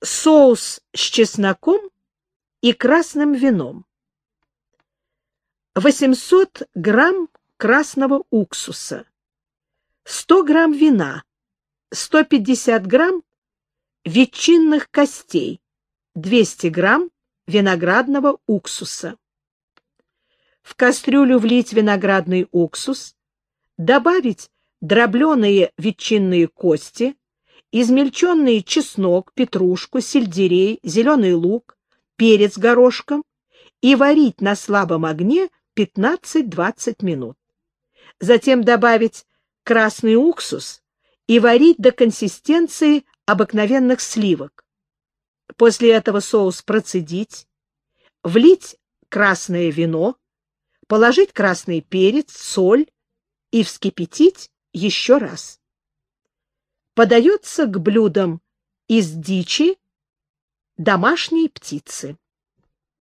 Соус с чесноком и красным вином. 800 грамм красного уксуса, 100 грамм вина, 150 грамм ветчинных костей, 200 грамм виноградного уксуса. В кастрюлю влить виноградный уксус, добавить дробленые ветчинные кости, измельченный чеснок, петрушку, сельдерей, зеленый лук, перец горошком и варить на слабом огне 15-20 минут. Затем добавить красный уксус и варить до консистенции обыкновенных сливок. После этого соус процедить, влить красное вино, положить красный перец, соль и вскипятить еще раз подается к блюдам из дичи домашней птицы.